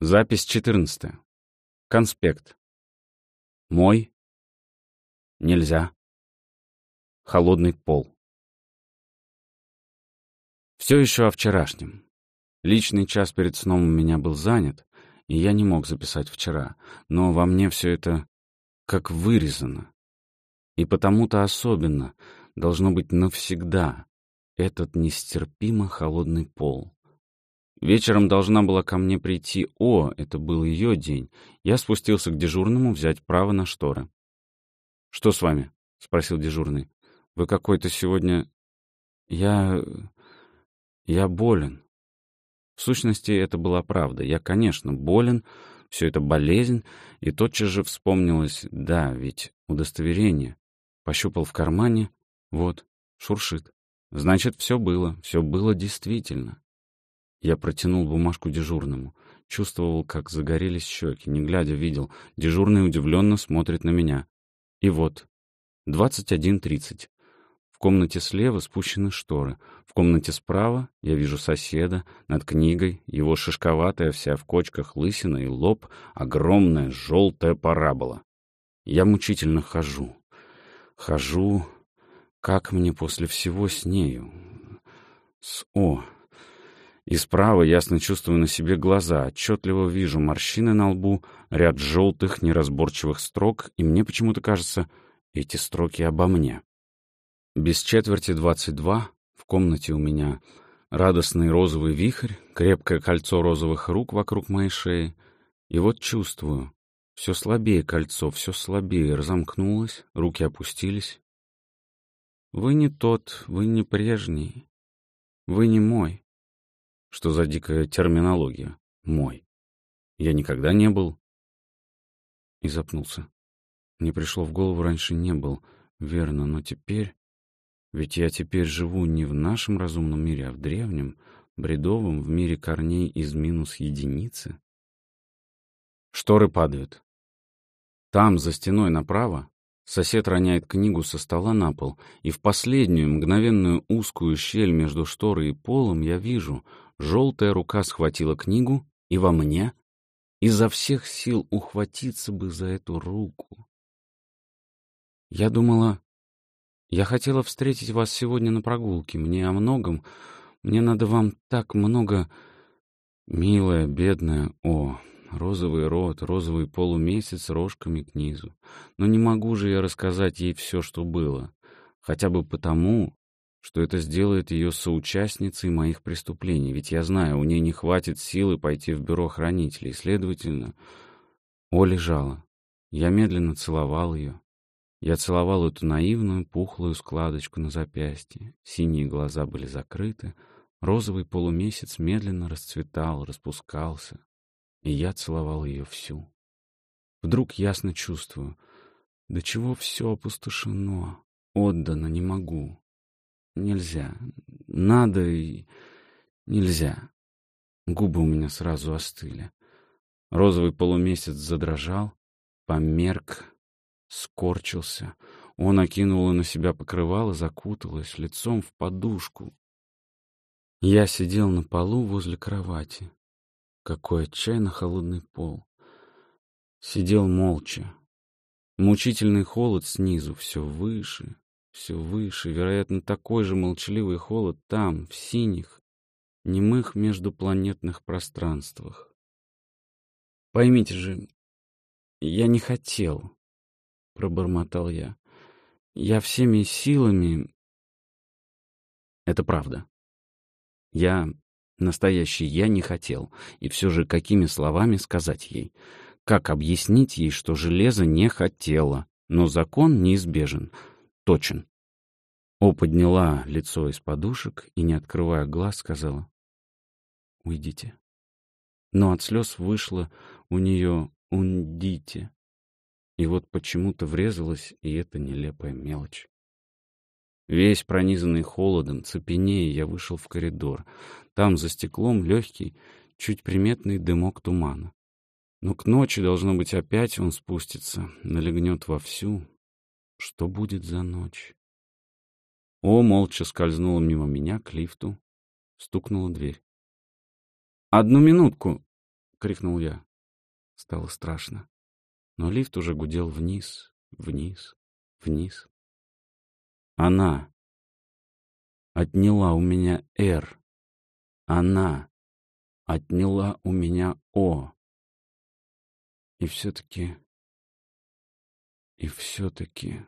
Запись 14. Конспект. Мой. Нельзя. Холодный пол. Все еще о вчерашнем. Личный час перед сном у меня был занят, и я не мог записать вчера, но во мне все это как вырезано. И потому-то особенно должно быть навсегда этот нестерпимо холодный пол. Вечером должна была ко мне прийти О, это был ее день. Я спустился к дежурному взять право на шторы. «Что с вами?» — спросил дежурный. «Вы какой-то сегодня...» «Я... я болен». В сущности, это была правда. Я, конечно, болен, все это болезнь, и тотчас же вспомнилось, да, ведь удостоверение. Пощупал в кармане, вот, шуршит. Значит, все было, все было действительно. Я протянул бумажку дежурному. Чувствовал, как загорелись щеки. Не глядя, видел. Дежурный удивленно смотрит на меня. И вот. 21.30. В комнате слева спущены шторы. В комнате справа я вижу соседа. Над книгой его шишковатая вся в кочках лысина и лоб. Огромная желтая парабола. Я мучительно хожу. Хожу. Как мне после всего с нею? С О. И справа ясно чувствую на себе глаза, отчетливо вижу морщины на лбу, ряд желтых неразборчивых строк, и мне почему-то кажется, эти строки обо мне. Без четверти двадцать два в комнате у меня радостный розовый вихрь, крепкое кольцо розовых рук вокруг моей шеи. И вот чувствую, все слабее кольцо, все слабее, разомкнулось, руки опустились. Вы не тот, вы не прежний, вы не мой. Что за дикая терминология? Мой. Я никогда не был. И запнулся. Мне пришло в голову, раньше не был. Верно, но теперь... Ведь я теперь живу не в нашем разумном мире, а в древнем, бредовом, в мире корней из минус единицы. Шторы падают. Там, за стеной направо, сосед роняет книгу со стола на пол, и в последнюю мгновенную узкую щель между шторой и полом я вижу — Желтая рука схватила книгу, и во мне изо всех сил ухватиться бы за эту руку. Я думала... Я хотела встретить вас сегодня на прогулке. Мне о многом... Мне надо вам так много... Милая, бедная, о, розовый рот, розовый полумесяц рожками к низу. Но не могу же я рассказать ей все, что было. Хотя бы потому, что это сделает ее соучастницей моих преступлений, ведь я знаю, у нее не хватит силы пойти в бюро хранителей, следовательно... О лежала. Я медленно целовал ее. Я целовал эту наивную, пухлую складочку на запястье. Синие глаза были закрыты. Розовый полумесяц медленно расцветал, распускался. И я целовал ее всю. Вдруг ясно чувствую. До чего все опустошено, отдано не могу. Нельзя. Надо и нельзя. Губы у меня сразу остыли. Розовый полумесяц задрожал, померк, скорчился. Он окинула на себя покрывало, закуталась лицом в подушку. Я сидел на полу возле кровати. Какой отчаянно холодный пол. Сидел молча. Мучительный холод снизу, все выше, все выше, вероятно, такой же молчаливый холод там, в синих, немых междупланетных пространствах. Поймите же, я не хотел, — пробормотал я. Я всеми силами... Это правда. Я, настоящий я, не хотел. И все же какими словами сказать ей? Как объяснить ей, что железо не хотело, но закон неизбежен — точен. О подняла лицо из подушек и, не открывая глаз, сказала «Уйдите». Но от слез вышло у нее «Ундите». И вот почему-то врезалась и эта нелепая мелочь. Весь пронизанный холодом, цепенея, я вышел в коридор. Там за стеклом легкий, чуть приметный дымок тумана. Но к ночи, должно быть, опять он спустится, налегнет вовсю, что будет за ночь? О молча скользнула мимо меня к лифту, стукнула дверь. «Одну минутку!» — крикнул я. Стало страшно. Но лифт уже гудел вниз, вниз, вниз. Она отняла у меня «Р». Она отняла у меня «О». И все-таки... И все-таки...